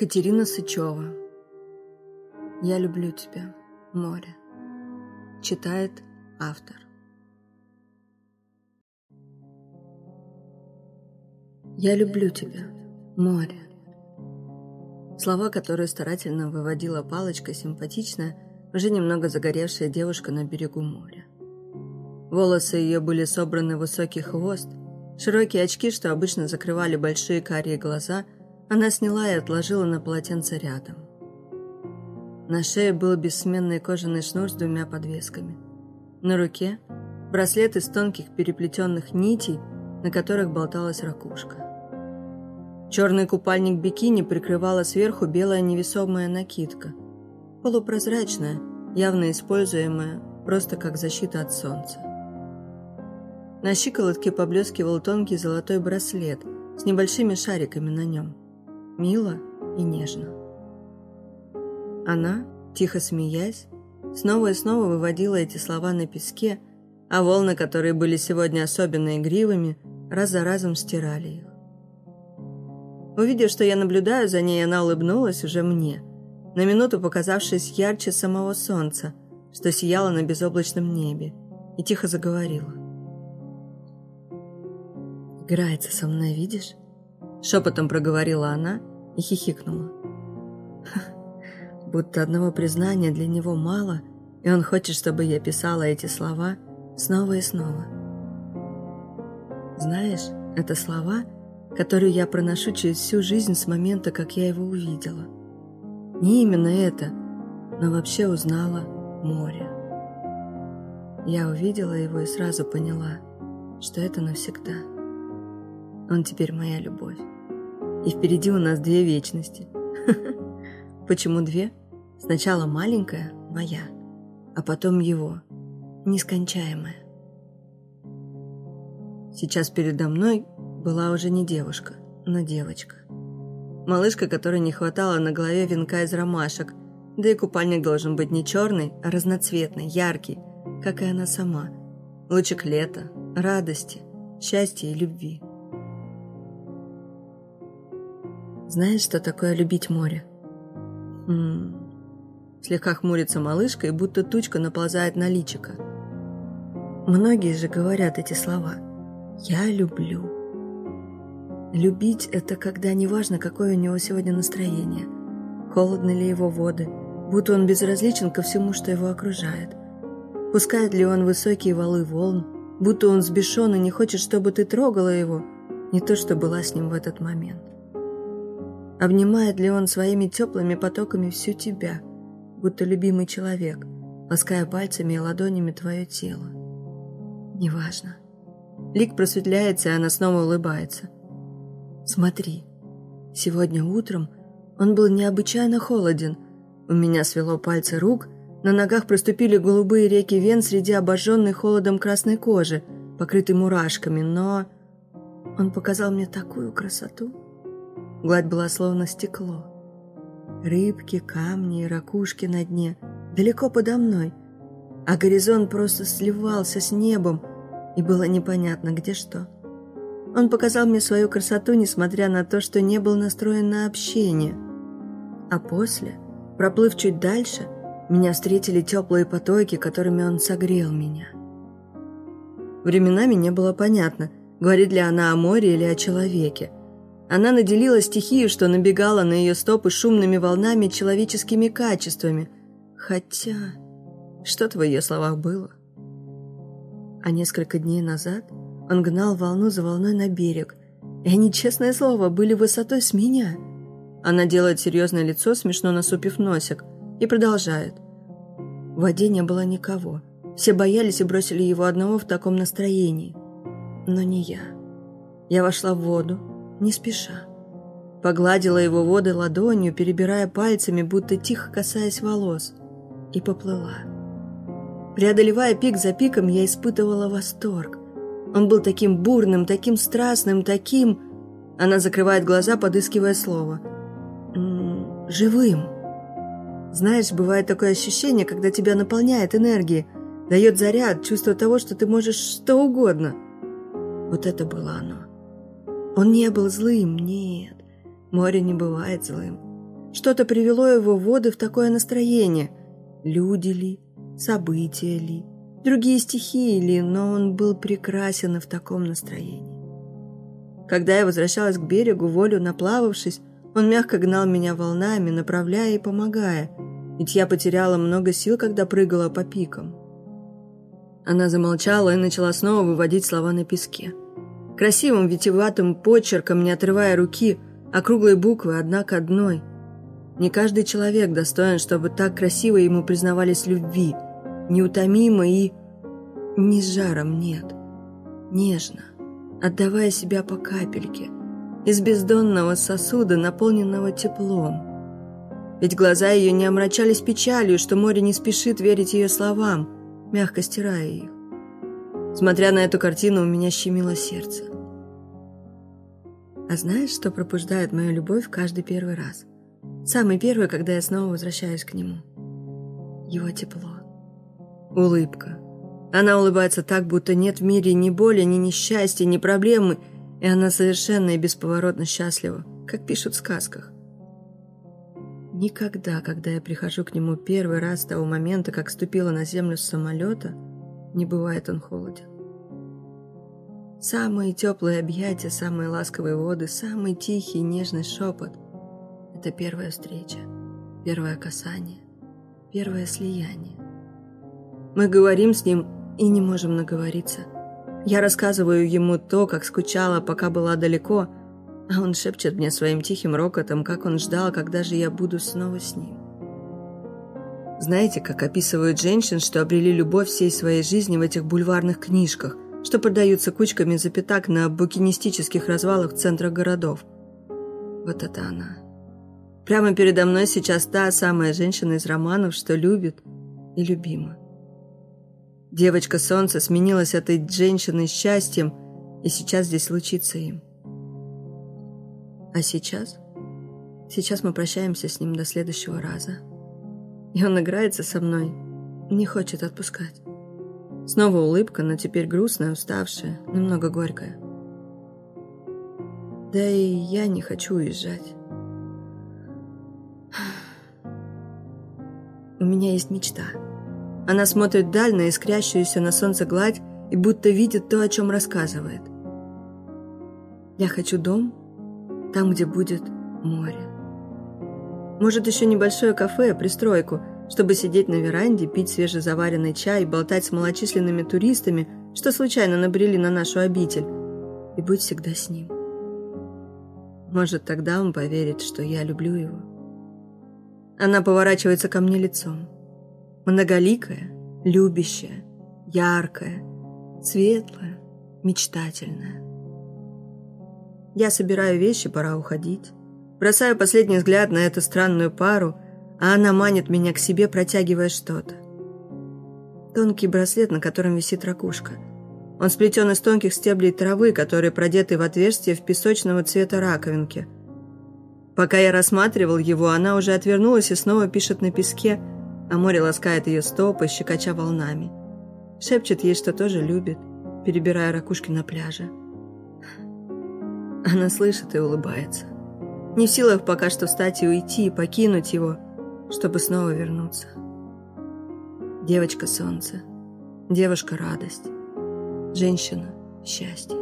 Катерина Сычева. «Я люблю тебя, море» Читает автор. «Я люблю тебя, море» Слова, которые старательно выводила палочка симпатичная, уже немного загоревшая девушка на берегу моря. Волосы ее были собраны в высокий хвост, широкие очки, что обычно закрывали большие карие глаза – она сняла и отложила на полотенце рядом. На шее был бессменный кожаный шнур с двумя подвесками. На руке – браслет из тонких переплетенных нитей, на которых болталась ракушка. Черный купальник бикини прикрывала сверху белая невесомая накидка, полупрозрачная, явно используемая просто как защита от солнца. На щиколотке поблескивал тонкий золотой браслет с небольшими шариками на нем мило и нежно. Она, тихо смеясь, снова и снова выводила эти слова на песке, а волны, которые были сегодня особенно игривыми, раз за разом стирали их. Увидев, что я наблюдаю за ней, она улыбнулась уже мне, на минуту показавшись ярче самого солнца, что сияло на безоблачном небе, и тихо заговорила. «Играется со мной, видишь?» Шепотом проговорила она и хихикнула. Будто одного признания для него мало, и он хочет, чтобы я писала эти слова снова и снова. Знаешь, это слова, которые я проношу через всю жизнь с момента, как я его увидела. Не именно это, но вообще узнала море. Я увидела его и сразу поняла, что это навсегда. Он теперь моя любовь. И впереди у нас две вечности. Почему две? Сначала маленькая, моя, а потом его, нескончаемая. Сейчас передо мной была уже не девушка, но девочка. Малышка, которой не хватало на голове венка из ромашек, да и купальник должен быть не черный, а разноцветный, яркий, как и она сама. Лучик лета, радости, счастья и любви. Знаешь, что такое любить море? М Слегка хмурится малышка, и будто тучка наползает на личико. Многие же говорят эти слова. «Я люблю». Любить – это когда неважно, какое у него сегодня настроение, холодны ли его воды, будто он безразличен ко всему, что его окружает. Пускает ли он высокие валы волн, будто он сбешен и не хочет, чтобы ты трогала его, не то, что была с ним в этот момент. Обнимает ли он своими теплыми потоками всю тебя, будто любимый человек, лаская пальцами и ладонями твое тело? Неважно. Лик просветляется, и она снова улыбается. Смотри, сегодня утром он был необычайно холоден. У меня свело пальцы рук, на ногах проступили голубые реки вен среди обожженной холодом красной кожи, покрытой мурашками, но... Он показал мне такую красоту. Гладь была словно стекло. Рыбки, камни и ракушки на дне далеко подо мной, а горизонт просто сливался с небом, и было непонятно, где что. Он показал мне свою красоту, несмотря на то, что не был настроен на общение. А после, проплыв чуть дальше, меня встретили теплые потоки, которыми он согрел меня. Временами не было понятно, говорит ли она о море или о человеке, она наделила стихию, что набегала на ее стопы шумными волнами человеческими качествами. Хотя, что-то в ее словах было. А несколько дней назад он гнал волну за волной на берег, и они, честное слово, были высотой с меня. Она делает серьезное лицо, смешно насупив носик, и продолжает. В воде не было никого. Все боялись и бросили его одного в таком настроении. Но не я. Я вошла в воду, не спеша. Погладила его воды ладонью, перебирая пальцами, будто тихо касаясь волос, и поплыла. Преодолевая пик за пиком, я испытывала восторг. Он был таким бурным, таким страстным, таким... Она закрывает глаза, подыскивая слово. «М -м, «Живым». Знаешь, бывает такое ощущение, когда тебя наполняет энергией, дает заряд, чувство того, что ты можешь что угодно. Вот это было оно. Он не был злым, нет. Море не бывает злым. Что-то привело его в воды в такое настроение. Люди ли, события ли, другие стихии ли, но он был прекрасен и в таком настроении. Когда я возвращалась к берегу, волю наплававшись, он мягко гнал меня волнами, направляя и помогая, ведь я потеряла много сил, когда прыгала по пикам. Она замолчала и начала снова выводить слова на песке. Красивым витиеватым почерком, не отрывая руки, округлой буквы, одна к одной. Не каждый человек достоин, чтобы так красиво ему признавались любви, неутомимо и... не с жаром, нет. Нежно, отдавая себя по капельке, из бездонного сосуда, наполненного теплом. Ведь глаза ее не омрачались печалью, что море не спешит верить ее словам, мягко стирая их. Смотря на эту картину, у меня щемило сердце. А знаешь, что пробуждает мою любовь каждый первый раз? Самый первый, когда я снова возвращаюсь к нему. Его тепло. Улыбка. Она улыбается так, будто нет в мире ни боли, ни несчастья, ни проблемы, и она совершенно и бесповоротно счастлива, как пишут в сказках. Никогда, когда я прихожу к нему первый раз с того момента, как ступила на землю с самолета, не бывает он холоден. Самые теплые объятия, самые ласковые воды, самый тихий нежный шепот – это первая встреча, первое касание, первое слияние. Мы говорим с ним и не можем наговориться. Я рассказываю ему то, как скучала, пока была далеко, а он шепчет мне своим тихим рокотом, как он ждал, когда же я буду снова с ним. Знаете, как описывают женщин, что обрели любовь всей своей жизни в этих бульварных книжках – что продаются кучками запятак на букинистических развалах центра городов. Вот это она. Прямо передо мной сейчас та самая женщина из романов, что любит и любима. Девочка солнца сменилась этой женщиной счастьем, и сейчас здесь случится им. А сейчас? Сейчас мы прощаемся с ним до следующего раза. И он играется со мной, не хочет отпускать. Снова улыбка, но теперь грустная, уставшая, немного горькая. Да и я не хочу уезжать. У меня есть мечта. Она смотрит вдаль на искрящуюся на солнце гладь и будто видит то, о чем рассказывает. Я хочу дом, там, где будет море. Может, еще небольшое кафе, пристройку, чтобы сидеть на веранде, пить свежезаваренный чай, болтать с малочисленными туристами, что случайно набрели на нашу обитель, и быть всегда с ним. Может, тогда он поверит, что я люблю его. Она поворачивается ко мне лицом. Многоликая, любящая, яркая, светлая, мечтательная. Я собираю вещи, пора уходить. Бросаю последний взгляд на эту странную пару – а она манит меня к себе, протягивая что-то. Тонкий браслет, на котором висит ракушка. Он сплетен из тонких стеблей травы, которые продеты в отверстие в песочного цвета раковинки. Пока я рассматривал его, она уже отвернулась и снова пишет на песке, а море ласкает ее стопы, щекоча волнами. Шепчет ей, что тоже любит, перебирая ракушки на пляже. Она слышит и улыбается. Не в силах пока что встать и уйти, покинуть его – чтобы снова вернуться. Девочка солнце, девушка радость, женщина счастье.